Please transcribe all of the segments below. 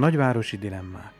Nagyvárosi dilemmák.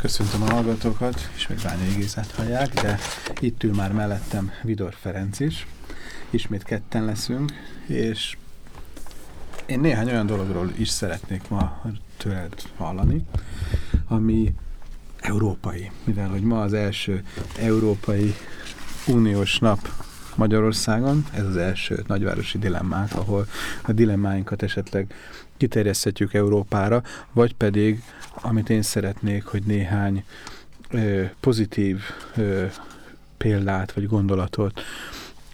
Köszöntöm a hallgatókat, ismét Bányai Gézát hallják, de itt ül már mellettem Vidor Ferenc is. Ismét ketten leszünk, és én néhány olyan dologról is szeretnék ma tőled hallani, ami európai, mivel hogy ma az első európai uniós nap Magyarországon, ez az első nagyvárosi dilemmák, ahol a dilemmáinkat esetleg kiterjeszthetjük Európára, vagy pedig, amit én szeretnék, hogy néhány ö, pozitív ö, példát vagy gondolatot,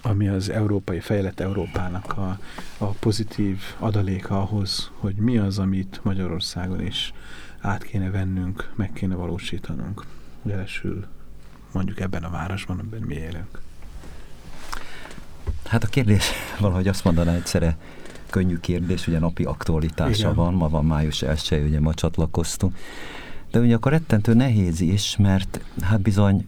ami az európai, fejlett Európának a, a pozitív adaléka ahhoz, hogy mi az, amit Magyarországon is át kéne vennünk, meg kéne valósítanunk. Jelesül mondjuk ebben a városban, amiben mi élünk. Hát a kérdés valahogy azt mondaná egyszerre könnyű kérdés, ugye napi aktualitása Igen. van, ma van május 1 ugye ma csatlakoztunk. De ugye akkor rettentő nehéz is, mert hát bizony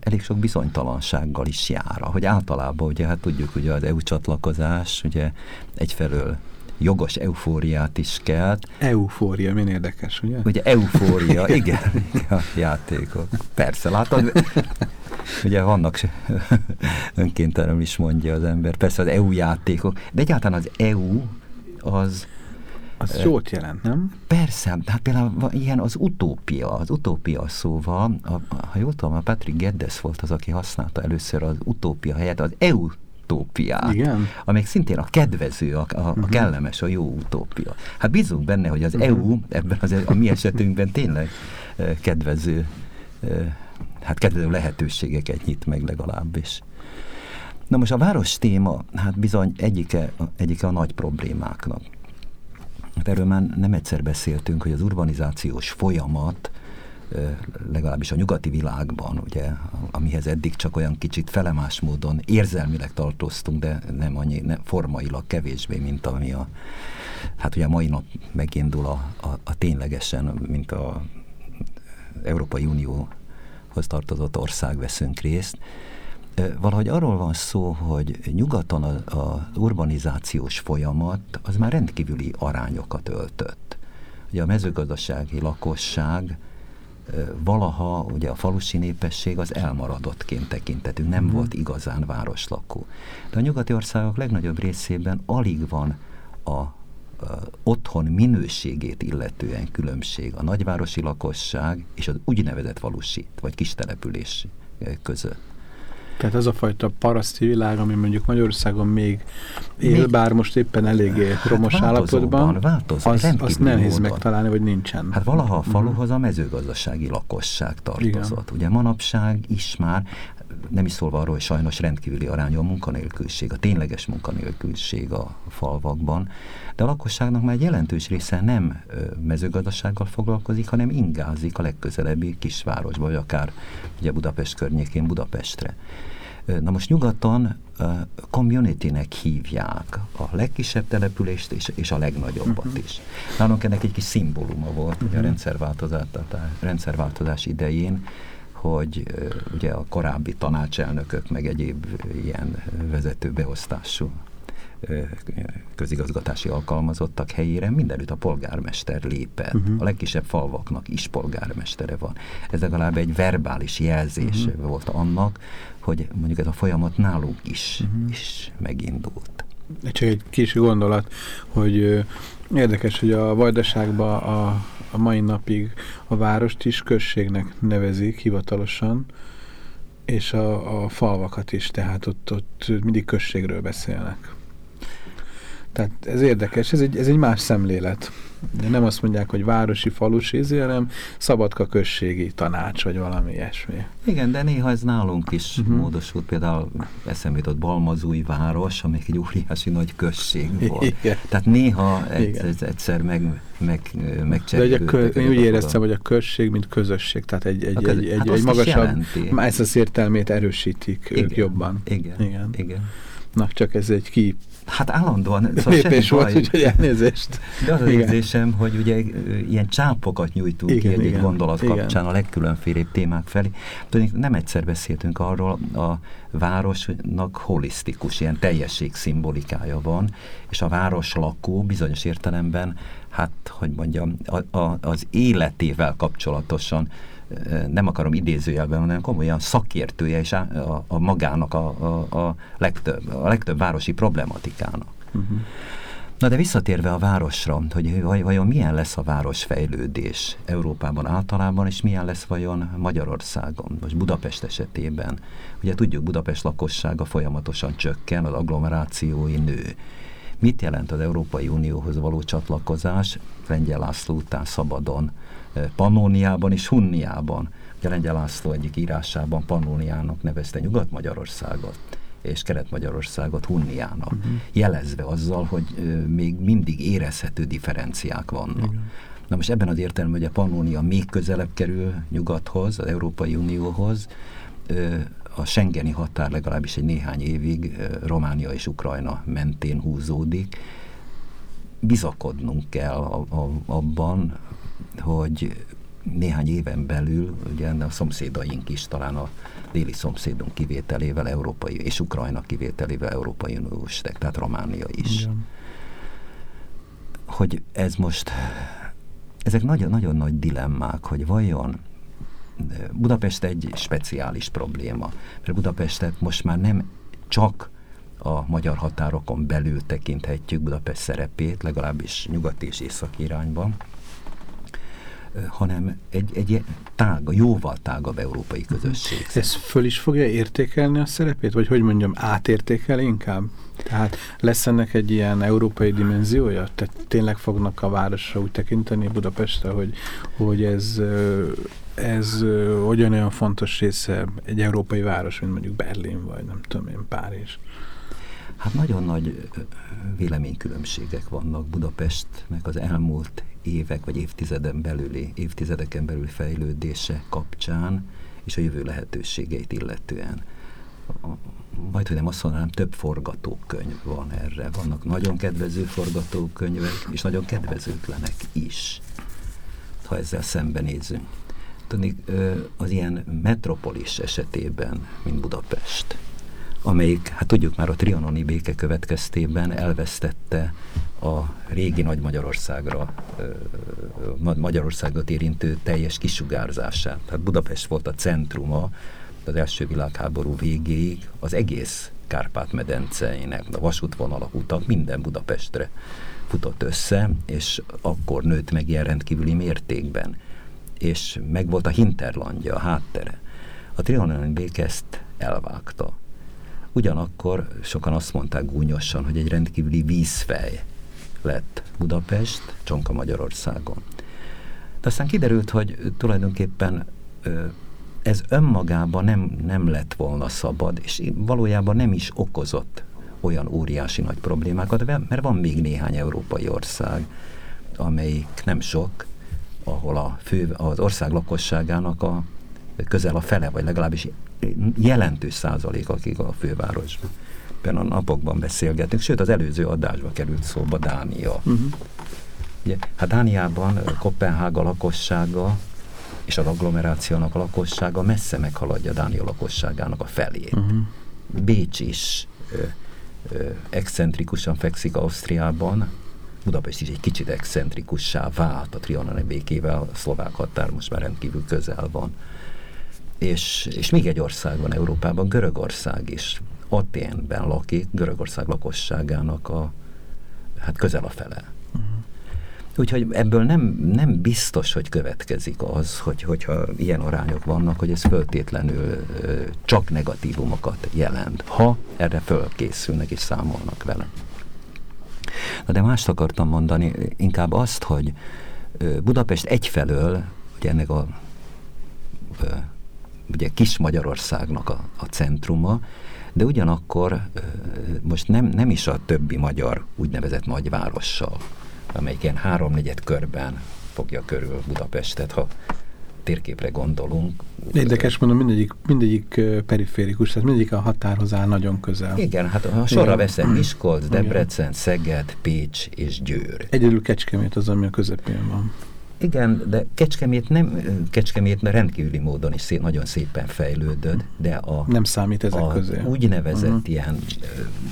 elég sok bizonytalansággal is jár, hogy általában ugye hát tudjuk, hogy az EU csatlakozás ugye egyfelől jogos eufóriát is kelt. Eufória, milyen érdekes, ugye? Ugye eufória, igen, a játékok. Persze, látod, ugye vannak önkéntelenül is mondja az ember, persze az EU játékok, de egyáltalán az EU az az e, jót jelent, nem? Persze, hát például ilyen az utópia, az utópia szóval, a, ha jól tudom, a Patrick Geddes volt az, aki használta először az utópia helyett az EU utópiát, Igen? amelyik szintén a kedvező, a, a, uh -huh. a mhm. kellemes, a jó utópia. Hát bízunk benne, hogy az uh. -huh. EU ebben az, a mi esetünkben tényleg uh, kedvező, uh, hát kedvező lehetőségeket nyit meg legalábbis. Na most a város téma, hát bizony egyike, egyike a nagy problémáknak. Hát erről már nem egyszer beszéltünk, hogy az urbanizációs folyamat legalábbis a nyugati világban, ugye, amihez eddig csak olyan kicsit felemás módon érzelmileg tartoztunk, de nem annyi, nem, formailag kevésbé, mint ami a, hát ugye a mai nap megindul a, a, a ténylegesen, mint a Európai Unióhoz tartozott ország veszünk részt, Valahogy arról van szó, hogy nyugaton az urbanizációs folyamat az már rendkívüli arányokat öltött. Ugye a mezőgazdasági lakosság valaha ugye a falusi népesség az elmaradottként tekintetünk, nem mm. volt igazán városlakó. De a nyugati országok legnagyobb részében alig van a otthon minőségét illetően különbség a nagyvárosi lakosság és az úgynevezett falusi vagy kistelepülés között. Tehát ez a fajta paraszti világ, ami mondjuk Magyarországon még él, még, bár most éppen eléggé hát romos állapotban, változó, az, azt nehéz módon. megtalálni, vagy nincsen. Hát valaha a faluhoz a mezőgazdasági lakosság tartozott. Igen. Ugye manapság is már, nem is szólva arról, hogy sajnos rendkívüli arányú a munkanélküliség, a tényleges munkanélküliség a falvakban, de a lakosságnak már egy jelentős része nem mezőgazdasággal foglalkozik, hanem ingázik a legközelebbi kisvárosba, vagy akár ugye Budapest környékén Budapestre. Na most nyugaton uh, community-nek hívják a legkisebb települést és, és a legnagyobbat uh mhm. -huh. is. Nálunk ennek egy kis szimbóluma volt uh -huh. a mhm. rendszerváltozás, rendszerváltozás idején, hogy ugye a korábbi tanácselnökök meg egyéb ilyen vezető beosztású közigazgatási alkalmazottak helyére mindenütt a polgármester lépett. Uh mhm. -huh. A legkisebb falvaknak is polgármestere van. Ez legalább egy verbális jelzés uh -huh. volt annak, hogy mondjuk ez a folyamat náluk is, uh mhm. -huh. is megindult. Csak egy kis gondolat, hogy érdekes, hogy a Vajdaságban a, a mai napig a várost is községnek nevezik hivatalosan, és a, a falvakat is, tehát ott, ott mindig községről beszélnek. Tehát ez érdekes, ez egy, ez egy más szemlélet. De nem azt mondják, hogy városi, falusi, ezért, hanem szabadka községi tanács, vagy valami ilyesmi. Igen, de néha ez nálunk is uh mhm. -huh. módosult. Például eszembe jutott Balmazúj város, ami egy óriási nagy község volt. Igen. Tehát néha egy, egy, egyszer meg, meg, megcserélődtek. De én úgy éreztem, hogy a község, mint közösség, tehát egy, egy, köz... egy, hát egy, egy magasabb, ezt az értelmét erősítik igen. ők jobban. Igen, igen. igen. Na, csak ez egy ki Hát állandóan. Szóval Lépés volt, úgyhogy elnézést. De az az érzésem, hogy ugye ilyen csápokat nyújtunk igen, ki egy, egy gondolat igen. kapcsán a legkülönfélébb témák felé. Tudni, nem egyszer beszéltünk arról, a városnak holisztikus, ilyen teljesség szimbolikája van, és a város lakó bizonyos értelemben, hát, hogy mondjam, a, a, az életével kapcsolatosan nem akarom idézőjelben, hanem komolyan szakértője és a, a, a magának a, a, a, legtöbb, a legtöbb városi problematikának. Uh-huh. Na de visszatérve a városra, hogy vajon milyen lesz a városfejlődés Európában általában, és milyen lesz vajon Magyarországon, most Budapest esetében. Ugye tudjuk, Budapest lakossága folyamatosan csökken, az agglomerációi nő. Mit jelent az Európai Unióhoz való csatlakozás? Lengyel László után szabadon Pannóniában és Hunniában. Ugye Lengyel László egyik írásában Pannóniának nevezte Nyugat-Magyarországot és Kelet-Magyarországot Hunniának, uh-huh. jelezve azzal, hogy ö, még mindig érezhető differenciák vannak. Igen. Na most ebben az értelemben, hogy a Pannónia még közelebb kerül nyugathoz, az Európai Unióhoz, ö, a Schengeni határ legalábbis egy néhány évig Románia és Ukrajna mentén húzódik. Bizakodnunk kell abban, hogy néhány éven belül, ugye a szomszédaink is, talán a déli szomszédunk kivételével, európai, és Ukrajna kivételével Európai Uniós, tehát Románia is. Igen. Hogy ez most, ezek nagyon, nagyon nagy dilemmák, hogy vajon Budapest egy speciális probléma, mert Budapestet most már nem csak a magyar határokon belül tekinthetjük Budapest szerepét, legalábbis nyugat és észak irányban, hanem egy, egy tága, jóval tágabb európai közösség. Ez föl is fogja értékelni a szerepét? Vagy hogy mondjam, átértékel inkább? Tehát lesz ennek egy ilyen európai dimenziója? Tehát tényleg fognak a városra úgy tekinteni Budapestre, hogy, hogy ez, ez hogyan olyan fontos része egy európai város, mint mondjuk Berlin, vagy nem tudom én, Párizs? Hát nagyon nagy véleménykülönbségek vannak Budapest, meg az elmúlt évek vagy évtizeden belüli, évtizedeken belül fejlődése kapcsán és a jövő lehetőségeit illetően. Majd, hogy nem azt mondanám, több forgatókönyv van erre. Vannak nagyon kedvező forgatókönyvek, és nagyon kedvezőtlenek is, ha ezzel szembenézünk. Tudni, az ilyen metropolis esetében, mint Budapest, amelyik, hát tudjuk már a trianoni béke következtében elvesztette a régi Nagy Magyarországra, Magyarországot érintő teljes kisugárzását. Tehát Budapest volt a centruma az első világháború végéig az egész Kárpát-medenceinek, a vasútvonalak, utak, minden Budapestre futott össze, és akkor nőtt meg ilyen rendkívüli mértékben. És meg volt a hinterlandja, a háttere. A trianoni béke ezt elvágta Ugyanakkor sokan azt mondták gúnyosan, hogy egy rendkívüli vízfej lett Budapest, Csonka Magyarországon. De aztán kiderült, hogy tulajdonképpen ez önmagában nem, nem lett volna szabad, és valójában nem is okozott olyan óriási nagy problémákat, mert van még néhány európai ország, amelyik nem sok, ahol a fő, az ország lakosságának a közel a fele, vagy legalábbis jelentős százalék, akik a fővárosban. a napokban beszélgetünk, sőt az előző adásba került szóba Dánia. Uh-huh. Ugye, hát Dániában Kopenhága lakossága és az agglomerációnak a lakossága messze meghaladja Dánia lakosságának a felét. Uh-huh. Bécs is ö, ö, excentrikusan fekszik Ausztriában, Budapest is egy kicsit excentrikussá vált a Trianon békével, a szlovák határ most már rendkívül közel van és, és még egy ország van Európában, Görögország is. Aténben lakik, Görögország lakosságának a, hát közel a fele. Uh-huh. Úgyhogy ebből nem, nem biztos, hogy következik az, hogy, hogyha ilyen arányok vannak, hogy ez föltétlenül csak negatívumokat jelent, ha erre fölkészülnek és számolnak vele. Na de mást akartam mondani, inkább azt, hogy Budapest egyfelől, ugye ennek a ugye kis Magyarországnak a, a centruma, de ugyanakkor most nem, nem is a többi magyar úgynevezett nagyvárossal, amelyik ilyen háromnegyed körben fogja körül Budapestet, ha térképre gondolunk. Érdekes mondom, mindegyik, mindegyik periférikus, tehát mindegyik a határhoz áll nagyon közel. Igen, hát ha sorra veszem Miskolc, Debrecen, Szeged, Pécs és Győr. Egyedül Kecskemét az, ami a közepén van. Igen, de Kecskemét nem, Kecskemét rendkívüli módon is szép, nagyon szépen fejlődött, de a... Nem számít ezek a közé. úgynevezett uh-huh. ilyen,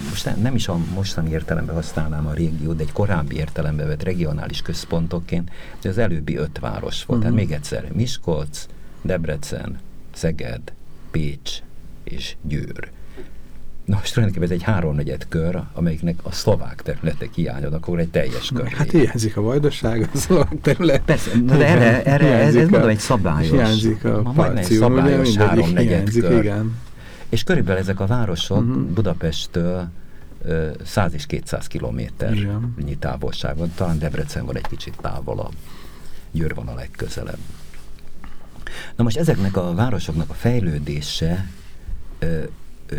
most nem, is a mostani értelemben használnám a régió, de egy korábbi értelemben vett regionális központokként, de az előbbi öt város volt. Uh-huh. Tehát még egyszer, Miskolc, Debrecen, Szeged, Pécs és Győr. Na most tulajdonképpen ez egy háromnegyed kör, amelyiknek a szlovák területek hiányodnak, akkor egy teljes kör. Hát hiányzik a vajdaság, a szlovák terület. Persze, de erre, erre ez, ez mondom egy szabályos. Hiányzik a parcium, szabályos háromnegyed kör. Igen. És körülbelül ezek a városok uh-huh. Budapesttől 100 és 200 kilométer távolságon, talán Debrecen van egy kicsit távolabb, Győr van a legközelebb. Na most ezeknek a városoknak a fejlődése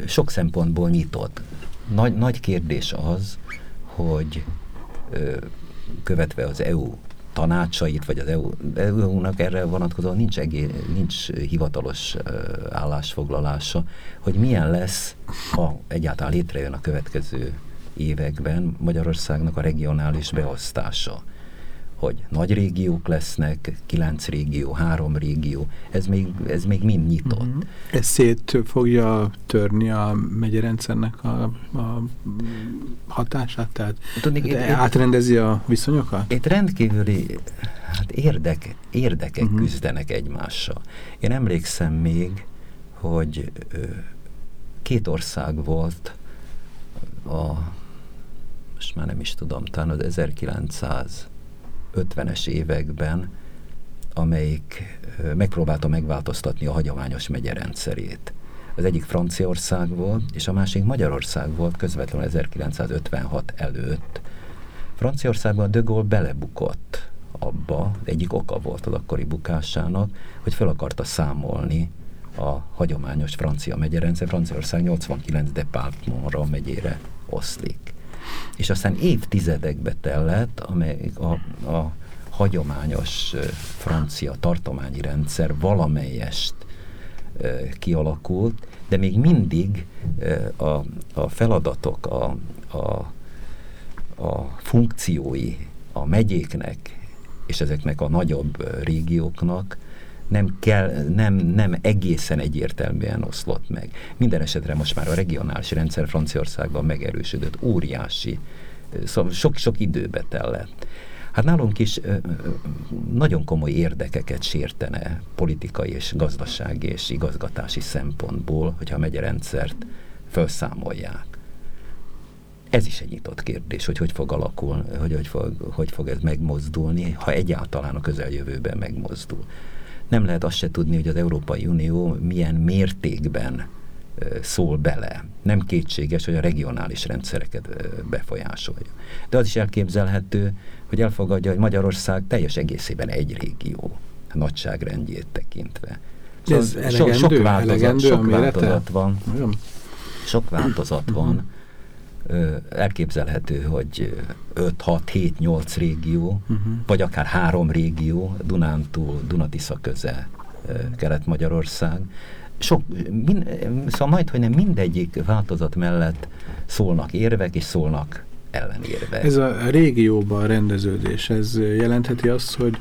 sok szempontból nyitott. Nagy, nagy kérdés az, hogy követve az EU tanácsait, vagy az EU, EU-nak erre vonatkozóan nincs, egé, nincs hivatalos állásfoglalása, hogy milyen lesz, ha egyáltalán létrejön a következő években Magyarországnak a regionális beosztása hogy nagy régiók lesznek, kilenc régió, három régió, ez még, ez még mind nyitott. Mm -hmm. Ez szét fogja törni a megyerendszernek a, a hatását? Tehát Tudni, itt, átrendezi a viszonyokat? Itt rendkívüli hát érdek, érdekek mm -hmm. küzdenek egymással. Én emlékszem még, hogy ö, két ország volt a most már nem is tudom, talán az 1900 50-es években, amelyik megpróbálta megváltoztatni a hagyományos megyerendszerét. Az egyik Franciaország volt, és a másik Magyarország volt közvetlenül 1956 előtt. Franciaországban de Gaulle belebukott abba, egyik oka volt az akkori bukásának, hogy fel akarta számolni a hagyományos francia megyerendszer. Franciaország 89 departementra megyére oszlik és aztán évtizedekbe tellett, amely a, a hagyományos francia tartományi rendszer valamelyest kialakult, de még mindig a, a feladatok, a, a, a funkciói a megyéknek és ezeknek a nagyobb régióknak nem, kell, nem, nem egészen egyértelműen oszlott meg. Minden esetre most már a regionális rendszer Franciaországban megerősödött, óriási, szóval sok-sok időbe tellett. Hát nálunk is nagyon komoly érdekeket sértene politikai és gazdasági és igazgatási szempontból, hogyha a megyerendszert felszámolják. Ez is egy nyitott kérdés, hogy hogy fog alakulni, hogy hogy fog, hogy fog ez megmozdulni, ha egyáltalán a közeljövőben megmozdul nem lehet azt se tudni, hogy az Európai Unió milyen mértékben szól bele. Nem kétséges, hogy a regionális rendszereket befolyásolja. De az is elképzelhető, hogy elfogadja, hogy Magyarország teljes egészében egy régió, nagyságrendjét tekintve. Szóval Ez elegendő, sok, sok változat, elegendő sok változat van. Sok változat van elképzelhető, hogy 5-6-7-8 régió, uh-huh. vagy akár három régió, Dunántúl, Dunatisza köze, Kelet-Magyarország. Sok, min, szóval majd, hogy nem mindegyik változat mellett szólnak érvek, és szólnak ellenérvek. Ez a régióban rendeződés, ez jelentheti azt, hogy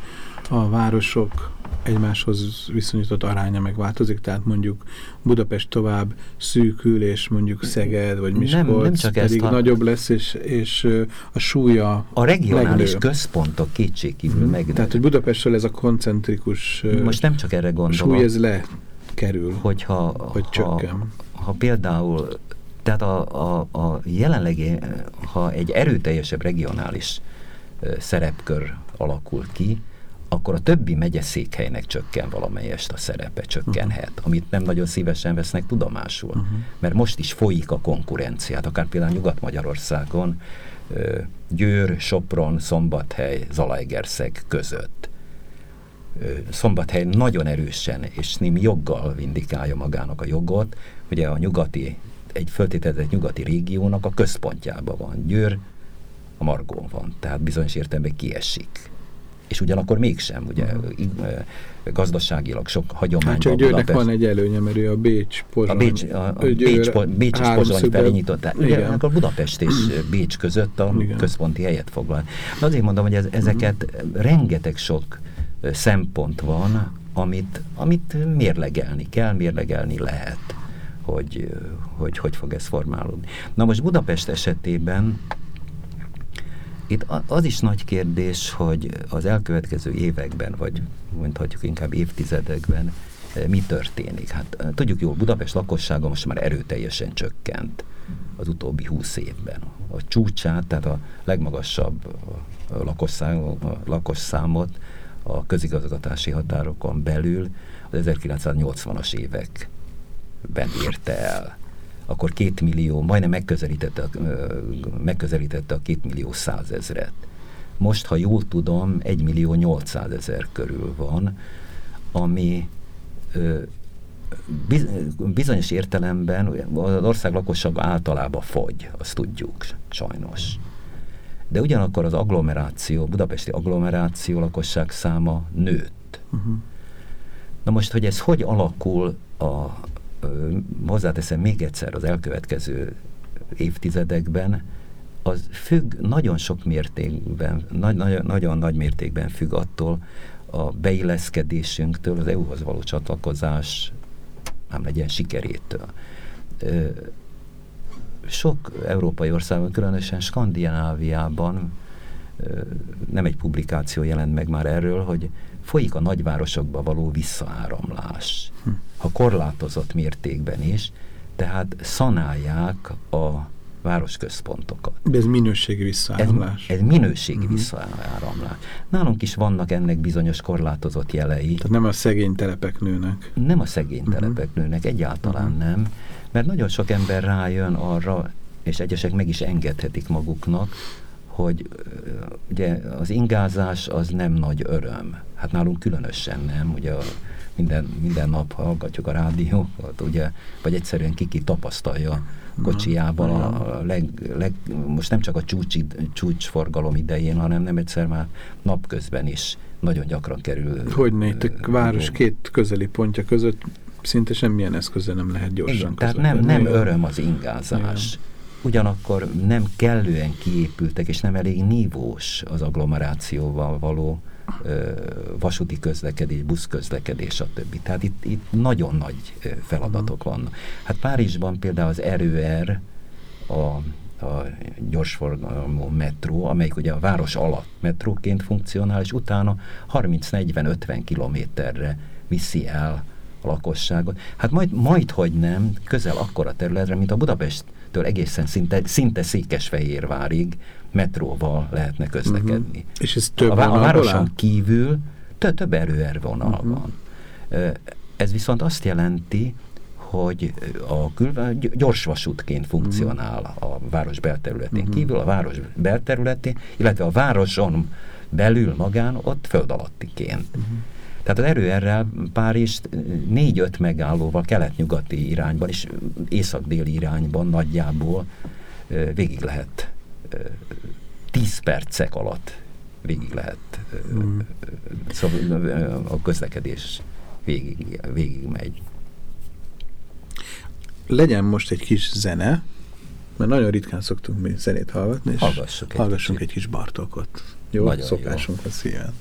a városok egymáshoz viszonyított aránya megváltozik, tehát mondjuk Budapest tovább szűkül, és mondjuk Szeged vagy Miskolc nem, nem csak pedig ezt, nagyobb lesz, és, és a súlya A regionális megnő. központok kétségkívül hmm. meg. Tehát, hogy Budapestről ez a koncentrikus Most nem csak erre gondolok. Súly ez lekerül, hogyha, hogy ha, csökken. Ha például tehát a, a, a jelenlegi, ha egy erőteljesebb regionális szerepkör alakul ki, akkor a többi megyeszékhelynek csökken valamelyest a szerepe, csökkenhet, uh-huh. amit nem nagyon szívesen vesznek tudomásul. Uh-huh. Mert most is folyik a konkurenciát, akár például Nyugat-Magyarországon, Győr, Sopron, Szombathely, Zalaegerszeg között. Szombathely nagyon erősen és némi joggal vindikálja magának a jogot, ugye a nyugati, egy föltételezett nyugati régiónak a központjában van. Győr a margón van, tehát bizonyos értelemben kiesik és ugyanakkor mégsem, ugye gazdaságilag sok hagyományban. Hát csak Győrnek van egy előnye, mert ő a Bécs Pozsony. A Bécs, a, a Bécs, Bécs és Pozsony felé nyitott. Ugye, akkor Budapest és Bécs között a Igen. központi helyet foglal. De azért mondom, hogy ez, ezeket uh-huh. rengeteg sok szempont van, amit, amit mérlegelni kell, mérlegelni lehet, hogy, hogy hogy fog ez formálódni. Na most Budapest esetében itt az is nagy kérdés, hogy az elkövetkező években, vagy mondhatjuk inkább évtizedekben eh, mi történik. Hát eh, tudjuk jól, Budapest lakossága most már erőteljesen csökkent az utóbbi húsz évben. A csúcsát, tehát a legmagasabb lakosszámot a közigazgatási határokon belül az 1980-as években érte el akkor két millió, majdnem megközelítette, megközelítette a két millió százezret. Most, ha jól tudom, egy millió nyolcszázezer körül van, ami bizonyos értelemben az ország lakossága általában fogy, azt tudjuk sajnos. De ugyanakkor az agglomeráció, budapesti agglomeráció lakosság száma nőtt. Uh-huh. Na most, hogy ez hogy alakul a, hozzáteszem még egyszer az elkövetkező évtizedekben, az függ nagyon sok mértékben, nagy, nagyon, nagyon nagy mértékben függ attól a beilleszkedésünktől, az EU-hoz való csatlakozás, nem legyen sikerétől. Sok európai országban, különösen Skandináviában nem egy publikáció jelent meg már erről, hogy folyik a nagyvárosokba való visszaáramlás. Hm. Ha korlátozott mértékben is, tehát szanálják a városközpontokat. De ez minőségi visszaáramlás. Ez, ez minőségi uh-huh. visszaáramlás. Nálunk is vannak ennek bizonyos korlátozott jelei. Tehát nem a szegény telepek nőnek. Nem a szegény uh-huh. telepek nőnek, egyáltalán uh-huh. nem. Mert nagyon sok ember rájön arra, és egyesek meg is engedhetik maguknak, hogy ugye az ingázás az nem nagy öröm. Hát nálunk különösen nem, ugye a, minden, minden nap hallgatjuk a rádiót, ugye, vagy egyszerűen kiki tapasztalja kocsijában a, a leg, leg, most nem csak a csúcs, csúcsforgalom idején, hanem nem egyszer már napközben is nagyon gyakran kerül. Hogy néztek, város két közeli pontja között szinte semmilyen eszközzel nem lehet gyorsan Igen, Tehát nem, nem öröm az ingázás. Igen. Ugyanakkor nem kellően kiépültek, és nem elég nívós az agglomerációval való vasúti közlekedés, buszközlekedés, stb. Tehát itt, itt nagyon nagy feladatok mhm. vannak. Hát Párizsban például az RER, a, a gyorsforgalmú metró, amelyik ugye a város alatt metróként funkcionál, és utána 30-40-50 kilométerre viszi el a lakosságot. Hát majd, majd hogy nem, közel akkora területre, mint a Budapest től egészen szinte, szinte Székesfehérvárig metróval lehetne közlekedni. Uh-huh. És ez több a, a városon kívül több, több erőervonal uh-huh. van. Ez viszont azt jelenti, hogy a kül, gyorsvasútként funkcionál uh-huh. a város belterületén uh-huh. kívül, a város belterületén, illetve a városon belül magán ott föld alattiként. Uh-huh. Tehát az erőerrel Párizs négy-öt megállóval kelet-nyugati irányban és észak-déli irányban nagyjából végig lehet tíz percek alatt végig lehet mm. szóval a közlekedés végig, végig megy. Legyen most egy kis zene, mert nagyon ritkán szoktunk mi zenét hallgatni, és Hallgassuk egy hallgassunk kicsit. egy kis Bartokot. Jó? Nagyon Szokásunk jó. a szíven.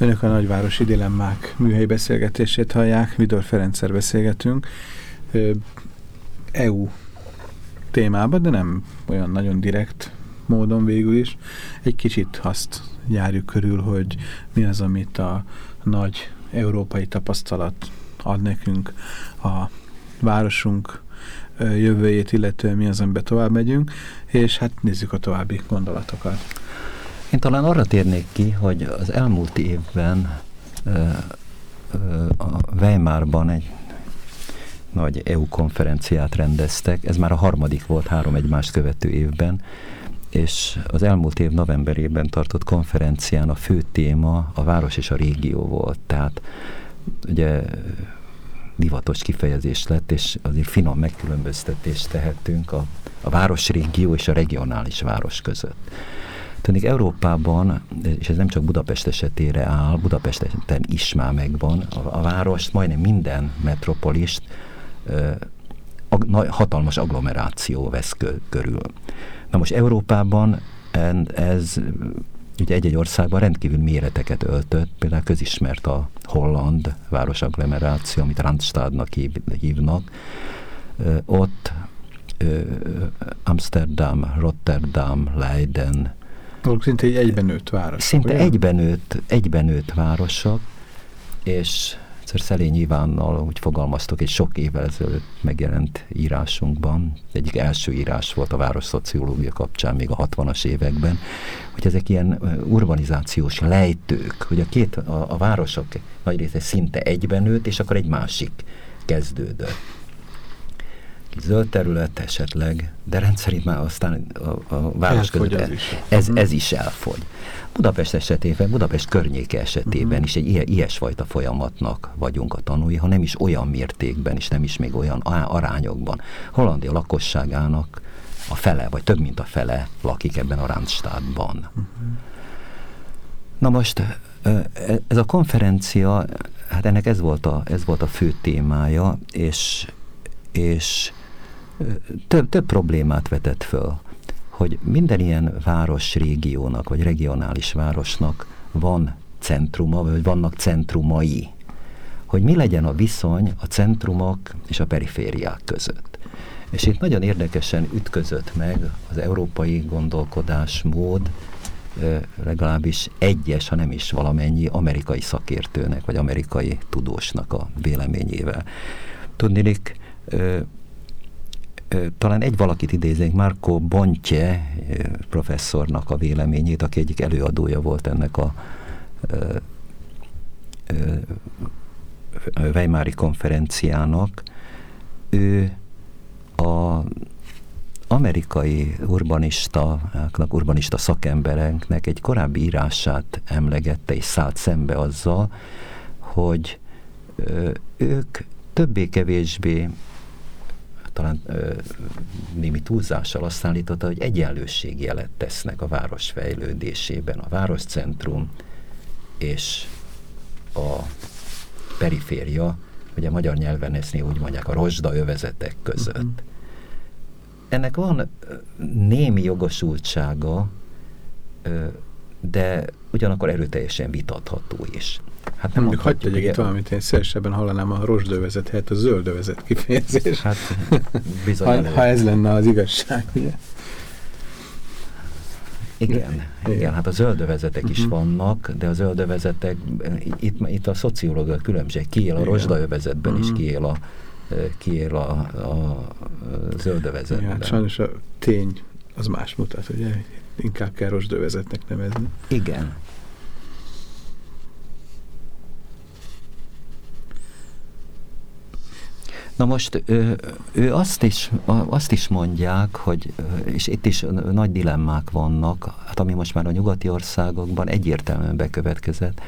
Önök a nagyvárosi dilemmák műhelyi beszélgetését hallják, Vidor Ferencer beszélgetünk. EU témában, de nem olyan nagyon direkt módon végül is. Egy kicsit azt járjuk körül, hogy mi az, amit a nagy európai tapasztalat ad nekünk a városunk jövőjét, illetően mi az, amiben tovább megyünk, és hát nézzük a további gondolatokat. Én talán arra térnék ki, hogy az elmúlt évben a Weimarban egy nagy EU konferenciát rendeztek, ez már a harmadik volt három egymást követő évben, és az elmúlt év novemberében tartott konferencián a fő téma a város és a régió volt. Tehát ugye divatos kifejezés lett, és azért finom megkülönböztetést tehetünk a, a városrégió és a regionális város között. Tehát Európában, és ez nem csak Budapest esetére áll, Budapesten is már megvan, a, a város majdnem minden metropolist ag, hatalmas agglomeráció vesz körül. Na most Európában ez ugye egy-egy országban rendkívül méreteket öltött, például közismert a holland városagglomeráció, amit Randstadnak hívnak, ott Amsterdam, Rotterdam, Leiden. Szinte egy egyben nőtt város. Szinte egyben nőtt, egyben nőtt városok, és egyszer Szelény Ivánnal úgy fogalmaztok egy sok évvel ezelőtt megjelent írásunkban, egyik első írás volt a város szociológia kapcsán még a 60-as években, hogy ezek ilyen urbanizációs lejtők, hogy a két, a, a városok nagy része szinte egyben nőtt, és akkor egy másik kezdődött. Zöld terület esetleg, de rendszerint már aztán a, a város elfogy között ez, ez, mhm. ez is elfogy. Budapest esetében, Budapest környéke esetében uh-huh. is egy ilyen, ilyesfajta folyamatnak vagyunk a tanúi, ha nem is olyan mértékben, és nem is még olyan arányokban. Hollandia lakosságának a fele, vagy több mint a fele lakik ebben a Randstadtban. Uh-huh. Na most ez a konferencia, hát ennek ez volt a, ez volt a fő témája, és, és több, több problémát vetett föl hogy minden ilyen város régiónak, vagy regionális városnak van centruma, vagy vannak centrumai. Hogy mi legyen a viszony a centrumok és a perifériák között. És itt nagyon érdekesen ütközött meg az európai gondolkodásmód, legalábbis egyes, ha nem is valamennyi amerikai szakértőnek, vagy amerikai tudósnak a véleményével. Tudnilik, talán egy valakit idéznék, Marco Bontje professzornak a véleményét, aki egyik előadója volt ennek a Weimári konferenciának. Ő a amerikai urbanistáknak, urbanista szakembereknek egy korábbi írását emlegette és szállt szembe azzal, hogy ők többé-kevésbé talán ö, némi túlzással azt állította, hogy egyenlőségjelet tesznek a város fejlődésében. A városcentrum és a periféria, ugye magyar nyelven ezt úgy mondják, a rozsda övezetek között. Uh mhm. -huh. Ennek van némi jogosultsága, de ugyanakkor erőteljesen vitatható is. Hát nem Mondjuk hagyd tegyek itt valamit, én szélesebben hallanám a rozsdövezet helyett a zöldövezet kifejezés. Hát bizony. ha, ha ez lenne az igazság, ugye? Igen, igen, igen, hát a zöldövezetek uh -huh. is mhm. vannak, de a zöldövezetek, itt, itt a szociológia különbség, ki él a rozsdaövezetben uh -huh. is, ki él a, ki él a, a zöldövezetben. Igen, hát sajnos a tény az más mutat, ugye? Inkább kell rozsdövezetnek nevezni. Igen, Na most ő, ő azt, is, azt is mondják, hogy, és itt is nagy dilemmák vannak, hát ami most már a nyugati országokban egyértelműen bekövetkezett,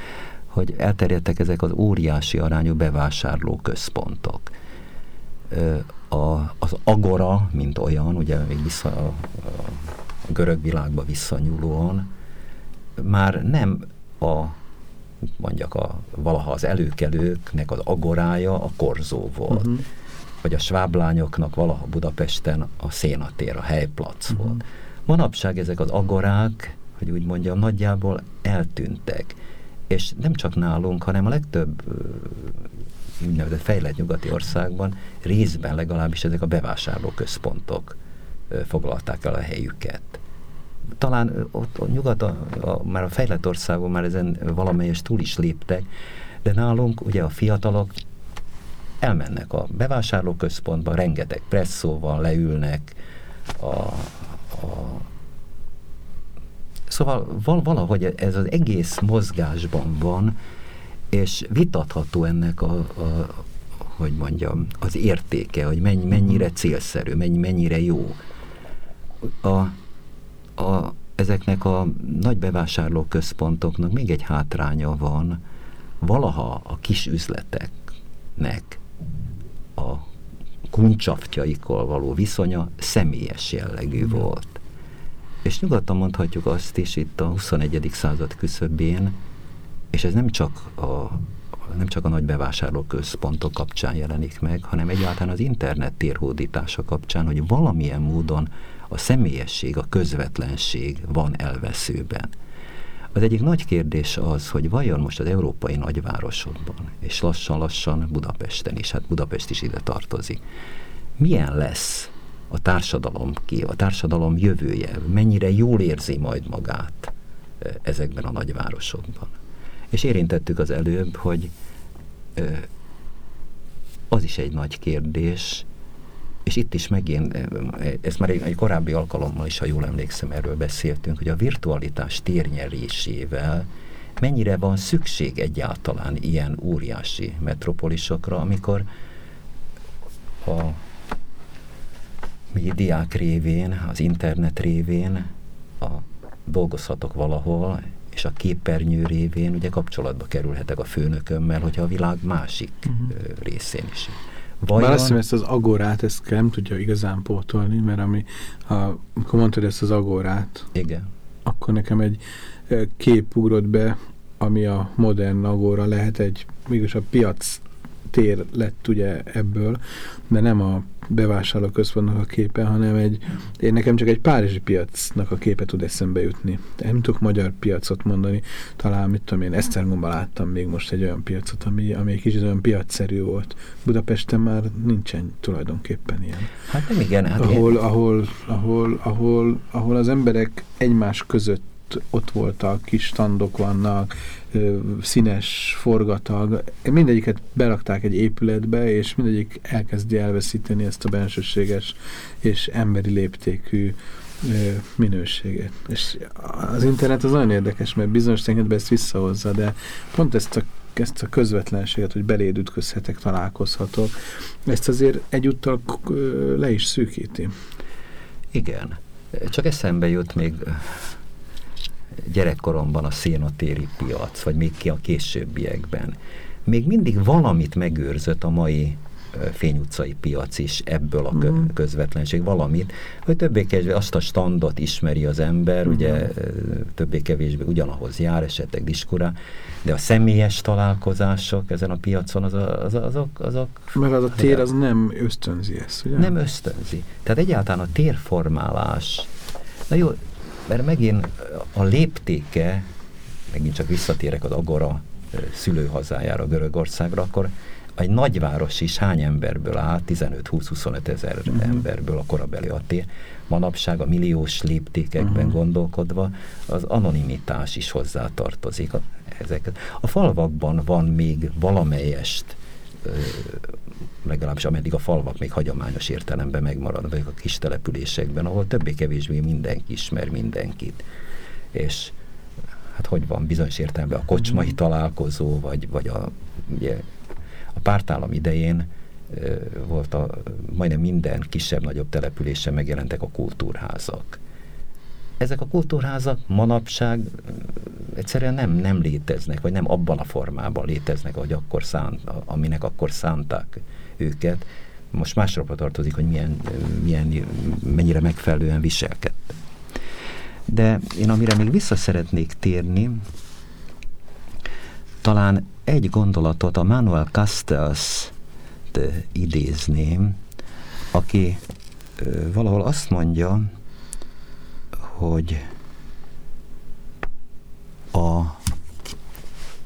hogy elterjedtek ezek az óriási arányú bevásárló központok. A, az agora, mint olyan, ugye még vissza a, a görög világba visszanyúlóan, már nem a mondjak a, valaha az előkelőknek az agorája a korzó volt. Uh-huh vagy a sváblányoknak valaha Budapesten a szénatér, a helyplac uh-huh. volt. Manapság ezek az agorák, hogy úgy mondjam, nagyjából eltűntek. és nem csak nálunk, hanem a legtöbb úgynevezett fejlett nyugati országban részben legalábbis ezek a bevásárlóközpontok foglalták el a helyüket. Talán ott a nyugat, a, már a fejlett országban már ezen valamelyes túl is léptek, de nálunk ugye a fiatalok elmennek a bevásárlóközpontba, rengeteg presszóval leülnek, a, a Szóval valahogy ez az egész mozgásban van, és vitatható ennek a, a hogy mondjam, az értéke, hogy mennyi, mennyire célszerű, mennyi, mennyire jó. A, a, ezeknek a nagy bevásárlóközpontoknak még egy hátránya van, valaha a kis üzleteknek a kuncsaftjaikkal való viszonya személyes jellegű volt. És nyugodtan mondhatjuk azt is itt a 21. század küszöbén, és ez nem csak a, nem csak a nagy bevásárlóközpontok kapcsán jelenik meg, hanem egyáltalán az internet térhódítása kapcsán, hogy valamilyen módon a személyesség, a közvetlenség van elveszőben. Az egyik nagy kérdés az, hogy vajon most az európai nagyvárosokban, és lassan-lassan Budapesten is, hát Budapest is ide tartozik, milyen lesz a társadalom ki, a társadalom jövője, mennyire jól érzi majd magát e, ezekben a nagyvárosokban. És érintettük az előbb, hogy az is egy nagy kérdés, és itt is megint, ezt már egy, egy korábbi alkalommal is, ha jól emlékszem, erről beszéltünk, hogy a virtualitás térnyerésével mennyire van szükség egyáltalán ilyen óriási metropolisokra, amikor a médiák révén, az internet révén a, dolgozhatok valahol, és a képernyő révén ugye kapcsolatba kerülhetek a főnökömmel, hogyha a világ másik uh-huh. részén is. Vajon... Bár azt hiszem, ezt az agorát, ezt nem tudja igazán pótolni, mert ami, ha, amikor mondtad ezt az agorát, Igen. akkor nekem egy kép ugrott be, ami a modern agóra lehet egy, mégis a piac tér lett ugye ebből, de nem a bevásárlóközpontnak a képe, hanem egy, én nekem csak egy párizsi piacnak a képe tud eszembe jutni. Nem tudok magyar piacot mondani, talán mit tudom én, Esztergomban láttam még most egy olyan piacot, ami, ami egy kicsit olyan piacszerű volt. Budapesten már nincsen tulajdonképpen ilyen. Hát nem igen. Hát ahol, ilyen. ahol, ahol, ahol, ahol az emberek egymás között ott voltak, kis standok vannak, színes forgatag, mindegyiket berakták egy épületbe, és mindegyik elkezdi elveszíteni ezt a bensőséges és emberi léptékű minőséget. És az internet az nagyon érdekes, mert bizonyos tekintetben ezt visszahozza, de pont ezt a ezt a közvetlenséget, hogy beléd ütközhetek, találkozhatok, ezt azért egyúttal le is szűkíti. Igen. Csak eszembe jut még gyerekkoromban a szénatéri piac, vagy még ki a későbbiekben. Még mindig valamit megőrzött a mai fényutcai piac is ebből a uh-huh. közvetlenség, valamit, hogy többé-kevésbé azt a standot ismeri az ember, uh-huh. ugye többé-kevésbé ugyanahoz jár, esetleg diskurá, de a személyes találkozások ezen a piacon, az, az, azok, azok... Mert az a tér az nem ösztönzi ezt, ugye? Nem ösztönzi. Tehát egyáltalán a térformálás, na jó, mert megint a léptéke, megint csak visszatérek az Agora szülőhazájára, Görögországra, akkor egy nagyváros is hány emberből áll, 15-20-25 ezer uh mhm. -huh. emberből a korabeli Até, manapság a milliós léptékekben uh mhm. -huh. gondolkodva, az anonimitás is hozzátartozik. A, ezeket. a falvakban van még valamelyest legalábbis ameddig a falvak még hagyományos értelemben megmaradnak, a kis településekben, ahol többé-kevésbé mindenki ismer mindenkit. És hát hogy van bizonyos értelemben a kocsmai mhm. találkozó, vagy, vagy a, ugye, a pártállam idején volt a, majdnem minden kisebb-nagyobb településen megjelentek a kultúrházak. Ezek a kultúrházak manapság egyszerűen nem, nem léteznek, vagy nem abban a formában léteznek, ahogy akkor szánt, aminek akkor szánták őket. Most másra tartozik, hogy milyen, milyen, mennyire megfelelően viselkedtek. De én amire még vissza szeretnék térni, talán egy gondolatot a Manuel Castells idézném, aki valahol azt mondja, hogy a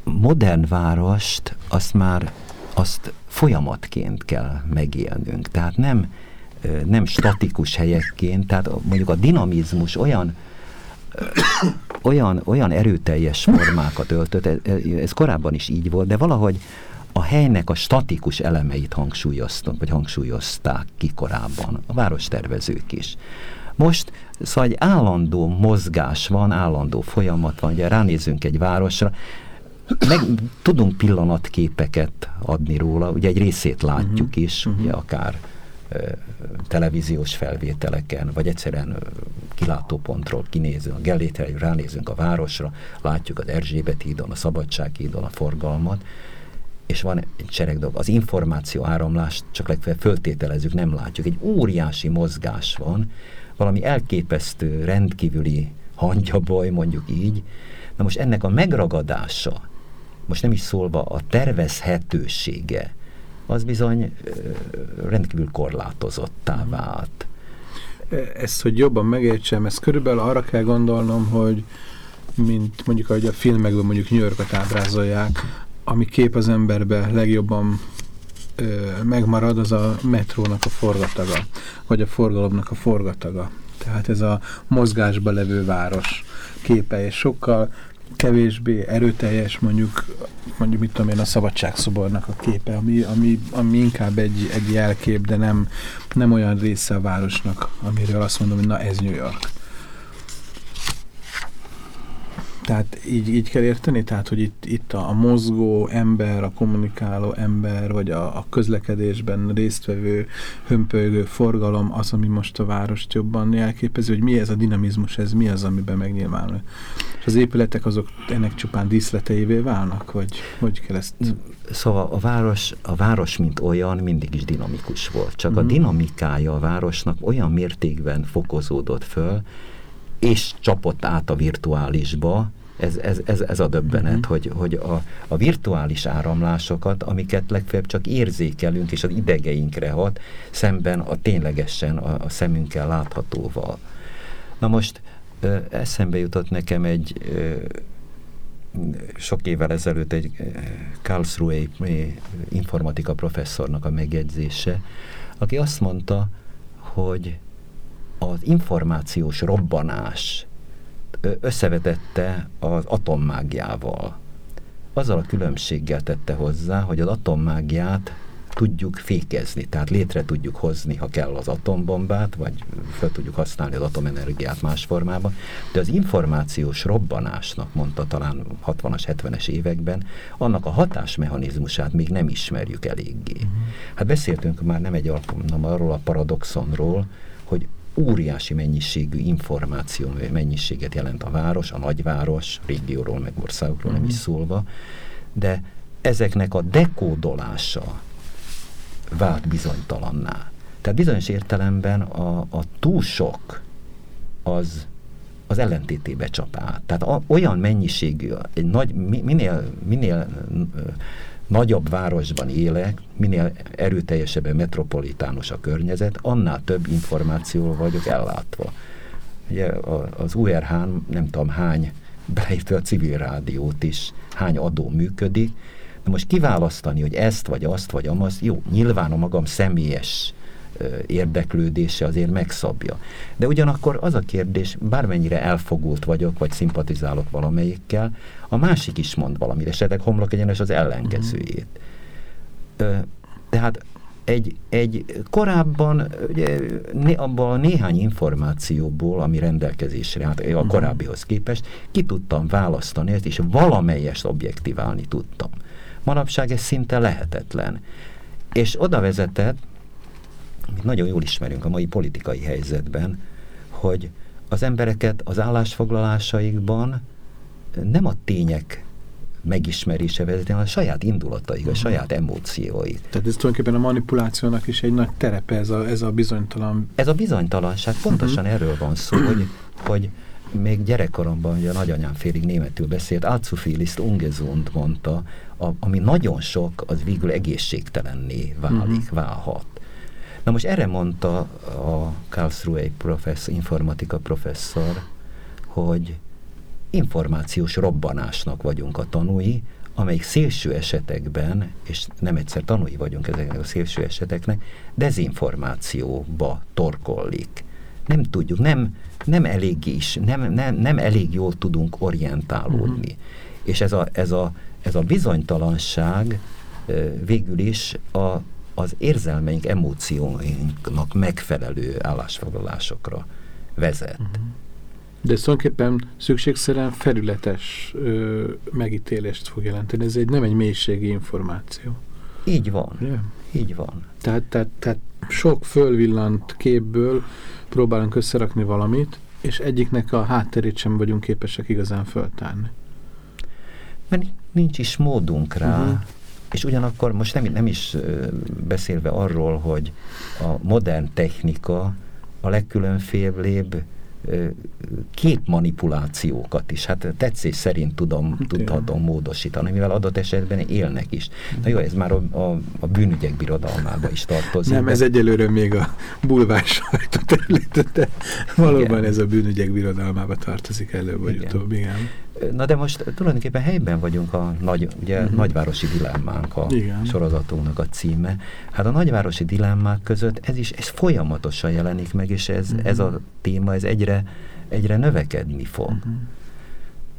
modern várost azt már azt folyamatként kell megélnünk. Tehát nem, nem statikus helyekként, tehát mondjuk a dinamizmus olyan olyan, olyan erőteljes formákat öltött, ez korábban is így volt, de valahogy a helynek a statikus elemeit hangsúlyoztak, vagy hangsúlyozták ki korábban, a várostervezők is. Most szóval egy állandó mozgás van, állandó folyamat van, ugye ránézünk egy városra, meg tudunk pillanatképeket adni róla, ugye egy részét látjuk uh-huh. is, uh-huh. ugye akár televíziós felvételeken, vagy egyszerűen kilátópontról kinézünk, a Gellételről ránézünk a városra, látjuk az Erzsébet hídon, a Szabadság hídon a forgalmat, és van egy csereg dolog. Az információ áramlást csak legfeljebb föltételezzük, nem látjuk. Egy óriási mozgás van, valami elképesztő, rendkívüli hangyabaj, mondjuk így. Na most ennek a megragadása, most nem is szólva a tervezhetősége, az bizony rendkívül korlátozottá vált. Ezt, hogy jobban megértsem, ezt körülbelül arra kell gondolnom, hogy mint mondjuk, ahogy a filmekben mondjuk New Yorkot ábrázolják, ami kép az emberbe legjobban ö, megmarad, az a metrónak a forgataga, vagy a forgalomnak a forgataga. Tehát ez a mozgásba levő város képe, és sokkal kevésbé erőteljes mondjuk, mondjuk mit tudom én, a szabadságszobornak a képe, ami, ami, ami inkább egy, egy jelkép, de nem, nem olyan része a városnak, amiről azt mondom, hogy na ez New York. Tehát így, így kell érteni? Tehát, hogy itt, itt a, a mozgó ember, a kommunikáló ember, vagy a, a közlekedésben résztvevő, hömpölygő forgalom az, ami most a várost jobban jelképezi, hogy mi ez a dinamizmus, ez mi az, amiben megnyilvánul. És az épületek azok ennek csupán díszleteivé válnak, vagy hogy kell ezt? Szóval a város, a város, mint olyan, mindig is dinamikus volt. Csak mm. a mhm. dinamikája a városnak olyan mértékben fokozódott föl, és csapott át a virtuálisba, ez, ez, ez, ez a döbbenet, mm -hmm. hogy, hogy a, a virtuális áramlásokat, amiket legfeljebb csak érzékelünk, és az idegeinkre hat, szemben a ténylegesen a, a szemünkkel láthatóval. Na most ö, eszembe jutott nekem egy ö, sok évvel ezelőtt egy Karlsruhe informatika professzornak a megjegyzése, aki azt mondta, hogy az információs robbanás összevetette az atommágiával. Azzal a különbséggel tette hozzá, hogy az atommágiát tudjuk fékezni, tehát létre tudjuk hozni, ha kell az atombombát, vagy fel tudjuk használni az atomenergiát más formában, de az információs robbanásnak, mondta talán 60-as, 70-es években, annak a hatásmechanizmusát még nem ismerjük eléggé. Uh-huh. Hát beszéltünk már nem egy alkalommal arról a paradoxonról, hogy óriási mennyiségű információ mennyiséget jelent a város, a nagyváros, régióról, meg országokról mm. nem is mhm. szólva, de ezeknek a dekódolása vált bizonytalanná. Tehát bizonyos értelemben a, a túl sok az, az ellentétébe csap át. Tehát a, olyan mennyiségű, egy nagy, minél, minél nagyobb városban élek, minél erőteljesebben metropolitános a környezet, annál több információval vagyok ellátva. Ugye az URH nem tudom hány, beleértve a civil rádiót is, hány adó működik, Na most kiválasztani, hogy ezt vagy azt vagy amazt, jó, nyilván a magam személyes érdeklődése azért megszabja. De ugyanakkor az a kérdés, bármennyire elfogult vagyok, vagy szimpatizálok valamelyikkel, a másik is mond valamit, esetleg homlok egyenes az ellenkezőjét. Uh-huh. Tehát egy, egy korábban, ugye, né, abban a néhány információból, ami rendelkezésre hát a mhm. korábbihoz képest, ki tudtam választani ezt, és valamelyest objektiválni tudtam. Manapság ez szinte lehetetlen. És oda vezetett, amit nagyon jól ismerünk a mai politikai helyzetben, hogy az embereket az állásfoglalásaikban nem a tények megismerése vezeti, hanem a saját indulataik, a mhm. saját emócióik. Tehát ez tulajdonképpen a manipulációnak is egy nagy terepe, ez a, ez a bizonytalan... Ez a bizonytalanság, pontosan uh mhm. -huh. erről van szó, hogy, hogy még gyerekkoromban, ugye a nagyanyám félig németül beszélt, Alzufiliszt Ungezund mondta, a, ami nagyon sok, az végül egészségtelenné válik, uh mhm. -huh. válhat. Na most erre mondta a Karlsruhe professzor, informatika professzor, hogy információs robbanásnak vagyunk a tanúi, amelyik szélső esetekben, és nem egyszer tanúi vagyunk ezeknek a szélső eseteknek, dezinformációba torkollik. Nem tudjuk, nem, nem elég is, nem, nem, nem elég jól tudunk orientálódni. Uh-huh. És ez a, ez, a, ez a bizonytalanság végül is a, az érzelmeink, emócióinknak megfelelő állásfoglalásokra vezet. Uh-huh. De ez tulajdonképpen szükségszerűen felületes ö, megítélést fog jelenteni. Ez egy nem egy mélységi információ. Így van. Yeah. Így van. Tehát, tehát, tehát sok fölvillant képből próbálunk összerakni valamit, és egyiknek a hátterét sem vagyunk képesek igazán föltárni. Mert nincs is módunk rá, uh -huh. És ugyanakkor most nem, nem is beszélve arról, hogy a modern technika a legkülönfélébb képmanipulációkat is, hát tetszés szerint tudom, hát tudhatom módosítani, mivel adott esetben élnek is. Na jó, ez már a, a, a bűnügyek birodalmába is tartozik. Nem, ez egyelőre még a bulvár sajtó terület, de valóban igen. ez a bűnügyek birodalmába tartozik előbb vagy igen. utóbb, igen. Na de most tulajdonképpen helyben vagyunk a nagy, ugye, uh mhm. -huh. nagyvárosi dilemmánk a Igen. sorozatunknak a címe. Hát a nagyvárosi dilemmák között ez is ez folyamatosan jelenik meg, és ez, uh mhm. -huh. ez a téma ez egyre, egyre növekedni fog. Uh mhm. -huh.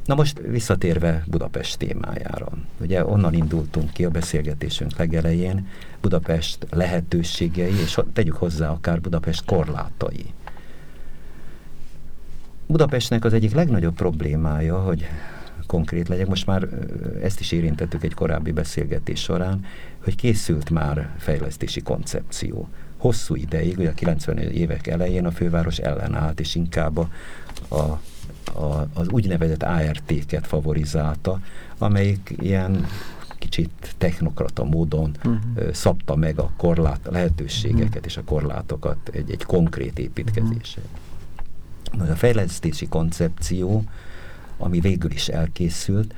Na most visszatérve Budapest témájára. Ugye onnan indultunk ki a beszélgetésünk legelején, Budapest lehetőségei, és tegyük hozzá akár Budapest korlátai. Budapestnek az egyik legnagyobb problémája, hogy konkrét legyek, most már ezt is érintettük egy korábbi beszélgetés során, hogy készült már fejlesztési koncepció. Hosszú ideig, ugye a 90 évek elején a főváros ellenállt, és inkább a, a, a, az úgynevezett ART-ket favorizálta, amelyik ilyen kicsit technokrata módon uh mhm. -huh. szabta meg a korlát, lehetőségeket uh mhm. -huh. és a korlátokat egy, egy konkrét építkezésre. Uh A fejlesztési koncepció, ami végül is elkészült,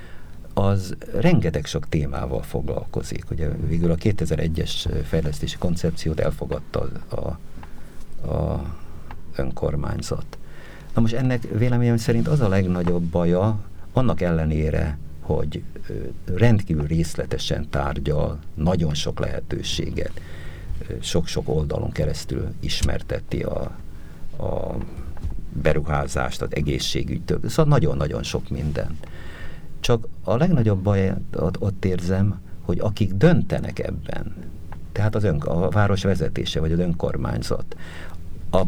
az rengeteg sok témával foglalkozik. Ugye végül a 2001-es fejlesztési koncepciót elfogadta a, a önkormányzat. Na most ennek véleményem szerint az a legnagyobb baja, annak ellenére, hogy rendkívül részletesen tárgyal, nagyon sok lehetőséget, sok-sok oldalon keresztül ismerteti a, a beruházást, az egészségügytől, szóval nagyon-nagyon sok minden. Csak a legnagyobb baj ott, érzem, hogy akik döntenek ebben, tehát az ön, a város vezetése, vagy az önkormányzat,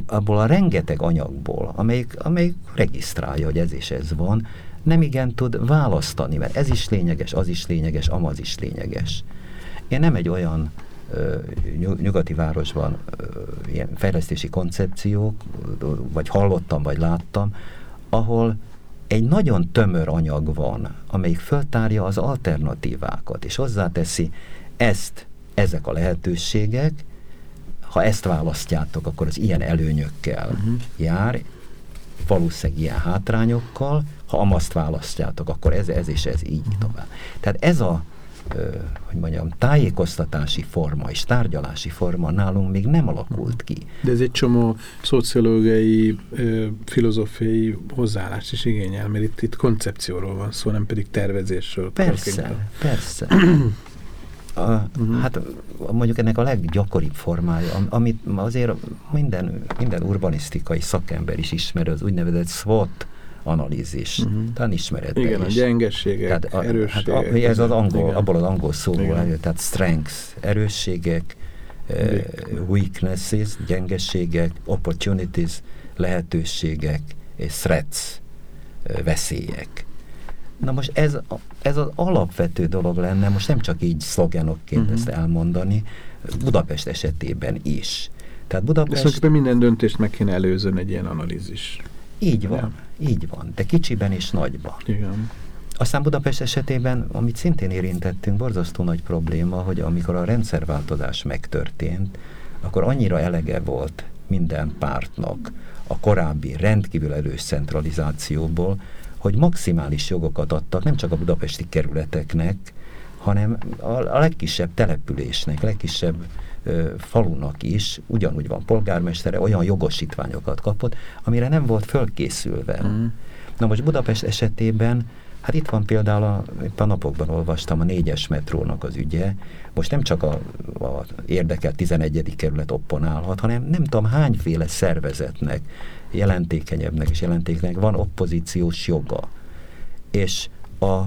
abból a rengeteg anyagból, amelyik, amelyik regisztrálja, hogy ez és ez van, nem igen tud választani, mert ez is lényeges, az is lényeges, amaz is lényeges. Én nem egy olyan nyugati városban ilyen fejlesztési koncepciók, vagy hallottam, vagy láttam, ahol egy nagyon tömör anyag van, amelyik föltárja az alternatívákat, és hozzáteszi ezt, ezek a lehetőségek, ha ezt választjátok, akkor az ilyen előnyökkel uh-huh. jár, valószínűleg ilyen hátrányokkal, ha amazt választjátok, akkor ez, ez és ez így uh-huh. tovább. Tehát ez a hogy mondjam, tájékoztatási forma és tárgyalási forma nálunk még nem alakult ki. De ez egy csomó szociológiai, filozófiai hozzáállás is igényel, mert itt, itt koncepcióról van szó, nem pedig tervezésről. Persze, konkrétan. persze. A, uh-huh. Hát mondjuk ennek a leggyakoribb formája, amit azért minden, minden urbanisztikai szakember is ismer, az úgynevezett SWOT analízis. Uh-huh. Talán ismered Igen, is. a gyengeségek, tehát a, erősségek. Hát a, ez az angol, igen. abból az angol szóból eljött, tehát strengths, erősségek, uh, weaknesses, gyengeségek, opportunities, lehetőségek, és threats, uh, veszélyek. Na most ez, ez az alapvető dolog lenne, most nem csak így szlogenokként uh-huh. ezt elmondani, Budapest esetében is. Tehát Budapest... De minden döntést meg kéne előzön egy ilyen analízis. Így van. Ja. Így van, de kicsiben és nagyban. Igen. Aztán Budapest esetében, amit szintén érintettünk, borzasztó nagy probléma, hogy amikor a rendszerváltozás megtörtént, akkor annyira elege volt minden pártnak a korábbi rendkívül erős centralizációból, hogy maximális jogokat adtak nem csak a budapesti kerületeknek, hanem a, a legkisebb településnek, legkisebb falunak is ugyanúgy van polgármestere, olyan jogosítványokat kapott, amire nem volt fölkészülve. Mm. Na most Budapest esetében Hát itt van például, a, a napokban olvastam a négyes metrónak az ügye, most nem csak a, a érdekelt 11. kerület opponálhat, hanem nem tudom hányféle szervezetnek, jelentékenyebbnek és jelentéknek van oppozíciós joga. És a,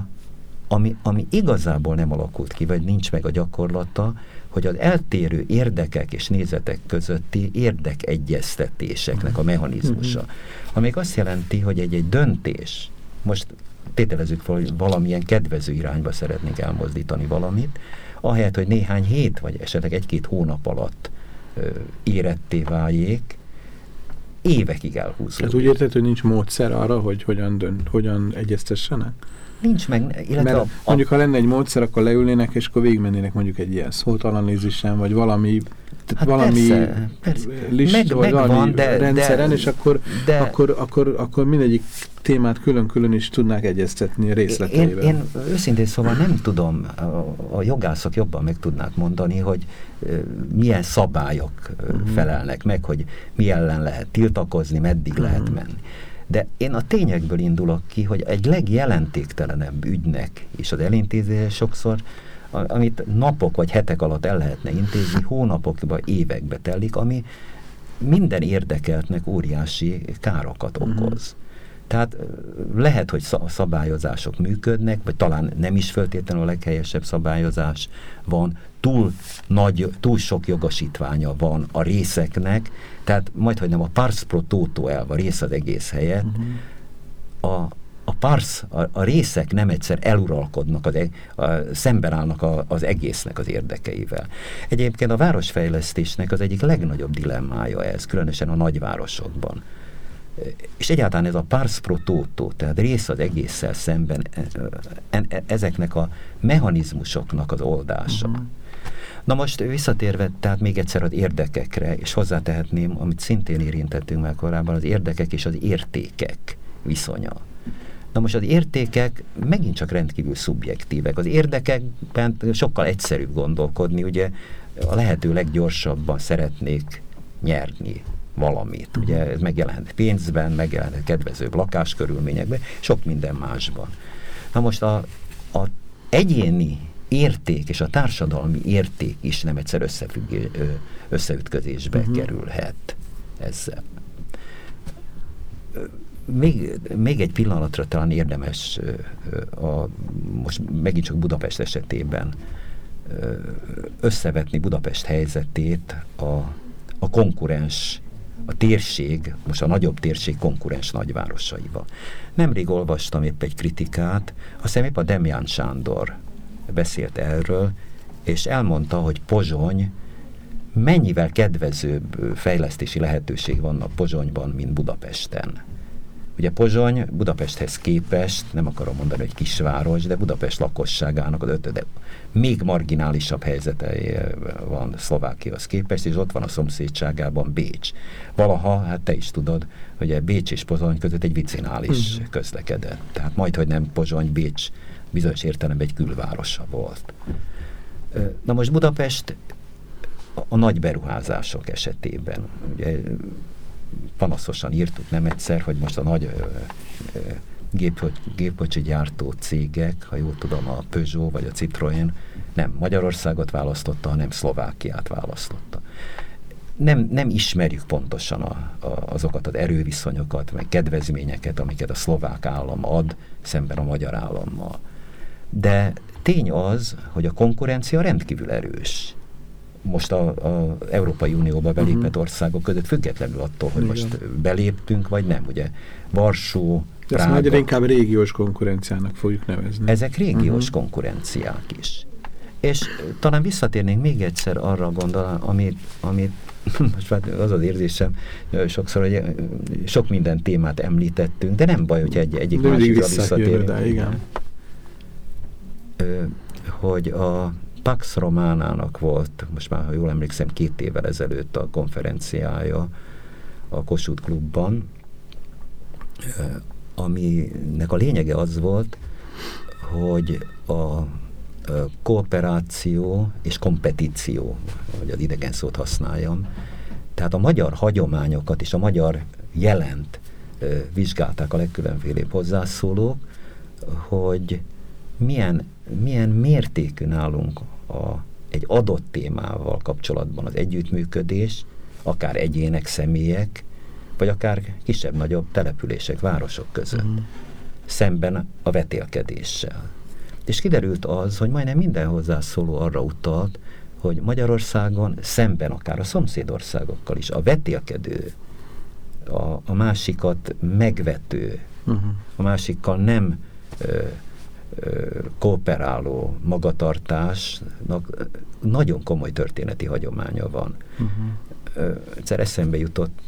ami, ami igazából nem alakult ki, vagy nincs meg a gyakorlata, hogy az eltérő érdekek és nézetek közötti érdekegyeztetéseknek a mechanizmusa. Mhm. Ami azt jelenti, hogy egy-egy döntés, most tételezzük fel, hogy valamilyen kedvező irányba szeretnék elmozdítani valamit, ahelyett, hogy néhány hét, vagy esetleg egy-két hónap alatt ö, éretté váljék, évekig elhúzódik. Tehát úgy érted, hogy nincs módszer arra, hogy hogyan, dönt, hogyan egyeztessenek? Nincs meg, illetve Mert a, mondjuk, ha lenne egy módszer, akkor leülnének, és akkor végigmennének mondjuk egy ilyen szótalanalízisen, vagy valami hát valami persze, persze. list, meg, vagy valami van, de, rendszeren, de, és akkor, de, akkor, akkor, akkor mindegyik témát külön-külön is tudnák egyeztetni részleteivel. Én, én őszintén szóval nem tudom, a, a jogászok jobban meg tudnák mondani, hogy milyen szabályok uh, uh -huh. felelnek meg, hogy mi ellen lehet tiltakozni, meddig uh -huh. lehet menni. De én a tényekből indulok ki, hogy egy legjelentéktelenebb ügynek és az elintézése sokszor, amit napok vagy hetek alatt el lehetne intézni, hónapokba, évekbe telik, ami minden érdekeltnek óriási károkat okoz. Tehát lehet, hogy szabályozások működnek, vagy talán nem is föltétlenül a leghelyesebb szabályozás van, túl nagy, túl sok jogosítványa van a részeknek, tehát majd, hogy nem a pars pro toto elv a rész az egész helyet, uh mhm. -huh. a, a pars, a, a részek nem egyszer eluralkodnak, az, e, a, szemben állnak a, az egésznek az érdekeivel. Egyébként a városfejlesztésnek az egyik legnagyobb dilemmája ez, különösen a nagyvárosokban és egyáltalán ez a pars pro toto, tehát rész az egésszel szemben e, e, ezeknek a mechanizmusoknak az oldása. Uh mhm. -huh. Na most visszatérve, tehát még egyszer az érdekekre, és hozzátehetném, amit szintén érintettünk már korábban, az érdekek és az értékek viszonya. Na most az értékek megint csak rendkívül szubjektívek. Az érdekekben sokkal egyszerűbb gondolkodni, ugye a lehető leggyorsabban szeretnék nyerni valamit. Ugye ez megjelent pénzben, megjelent kedvezőbb lakáskörülményekben, sok minden másban. Na most a, a egyéni érték és a társadalmi érték is nem egyszer összefüggé, összeütközésbe uh mhm. -huh. kerülhet ezzel. Még, még egy pillanatra talán érdemes a, most megint csak Budapest esetében összevetni Budapest helyzetét a, a konkurens a térség, most a nagyobb térség konkurens nagyvárosaival. Nemrég olvastam épp egy kritikát, azt hiszem épp a Demián Sándor beszélt erről, és elmondta, hogy Pozsony mennyivel kedvezőbb fejlesztési lehetőség vannak Pozsonyban, mint Budapesten. Ugye Pozsony Budapesthez képest, nem akarom mondani, hogy kisváros, de Budapest lakosságának az ötöde még marginálisabb helyzete van Szlovákiahoz képest, és ott van a szomszédságában Bécs. Valaha, hát te is tudod, hogy Bécs és Pozsony között egy vicinális uh közlekedett. Tehát majd, hogy nem Pozsony, Bécs bizonyos értelemben egy külvárosa volt. Na most Budapest a nagy beruházások esetében, ugye panaszosan írtuk nem egyszer, hogy most a nagy gépkocsi gyártó cégek, ha jól tudom, a Peugeot vagy a Citroën nem Magyarországot választotta, hanem Szlovákiát választotta. Nem, nem ismerjük pontosan a, a, azokat az erőviszonyokat, meg kedvezményeket, amiket a szlovák állam ad szemben a magyar állammal. De tény az, hogy a konkurencia rendkívül erős most a, a Európai Unióba belépett uh mhm. -huh. országok között, függetlenül attól, hogy Igen. most beléptünk, vagy nem. Ugye Varsó, Prága. Ezt majd inkább régiós konkurenciának fogjuk nevezni. Ezek régiós uh mhm. -huh. konkurenciák is. És talán visszatérnénk még egyszer arra gondolom, amit, amit most már az az érzésem sokszor, hogy sok minden témát említettünk, de nem baj, hogyha egy, egyik de másikra visszatérünk. igen. Hogy a Pax Románának volt, most már, ha jól emlékszem, két évvel ezelőtt a konferenciája a Kossuth Klubban, aminek a lényege az volt, hogy a kooperáció és kompetíció, hogy az idegen szót használjam, tehát a magyar hagyományokat és a magyar jelent vizsgálták a legkülönfélébb hozzászólók, hogy milyen, milyen mértékű nálunk a, egy adott témával kapcsolatban az együttműködés, akár egyének, személyek, vagy akár kisebb-nagyobb települések, városok között, mm. szemben a vetélkedéssel. És kiderült az, hogy majdnem minden hozzászóló arra utalt, hogy Magyarországon szemben akár a szomszédországokkal is a vetélkedő, a, a másikat megvető, uh-huh. a másikkal nem ö, kooperáló magatartásnak nagyon komoly történeti hagyománya van. Uh-huh. Egyszer eszembe jutott,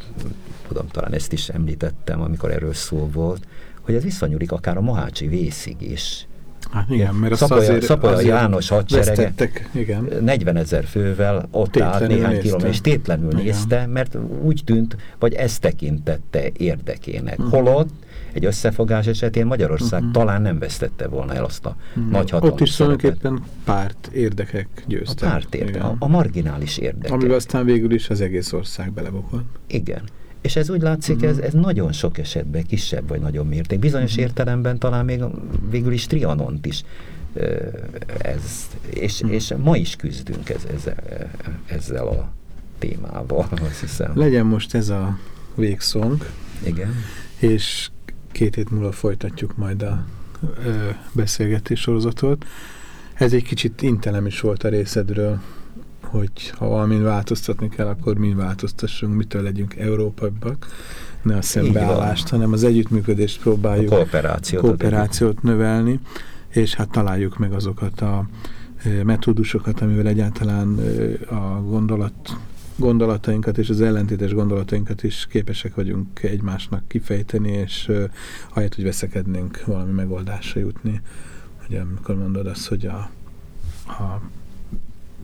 tudom, talán ezt is említettem, amikor erről szó volt, hogy ez visszanyúlik akár a Mohácsi vészig is. Hát igen, mert Szapolya, azért, Szapolya azért János hadserege igen. 40 ezer fővel ott tétlenül állt néhány kilométer, és tétlenül igen. nézte, mert úgy tűnt, vagy ezt tekintette érdekének. Uh mhm. -huh. Holott egy összefogás esetén Magyarország uh mhm. -huh. talán nem vesztette volna el azt a uh. -huh. nagy hatalmat. Ott is tulajdonképpen párt érdekek győztek. A párt érdekek, a, a marginális érdekek. Amiben aztán végül is az egész ország belebukott. Igen. És ez úgy látszik, -huh. ez, ez nagyon sok esetben kisebb vagy nagyobb mérték. Bizonyos -huh. értelemben talán még végül is Trianont is ez, és, -huh. és ma is küzdünk ez, ez, ezzel a témával, azt hiszem. Legyen most ez a végszong. Igen. És két hét múlva folytatjuk majd a ö, beszélgetés sorozatot. Ez egy kicsit intelem is volt a részedről, hogy ha valamin változtatni kell, akkor mi változtassunk, mitől legyünk európabbak, ne a szembeállást, hanem az együttműködést próbáljuk, a kooperációt, kooperációt növelni, és hát találjuk meg azokat a metódusokat, amivel egyáltalán a gondolat, gondolatainkat és az ellentétes gondolatainkat is képesek vagyunk egymásnak kifejteni, és ahelyett, hogy veszekednénk valami megoldásra jutni. Ugye amikor mondod azt, hogy a, a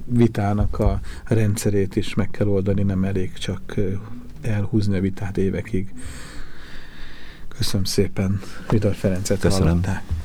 vitának a rendszerét is meg kell oldani, nem elég csak elhúzni a vitát évekig. Köszönöm szépen, Vitor Ferencet Köszönöm. hallották.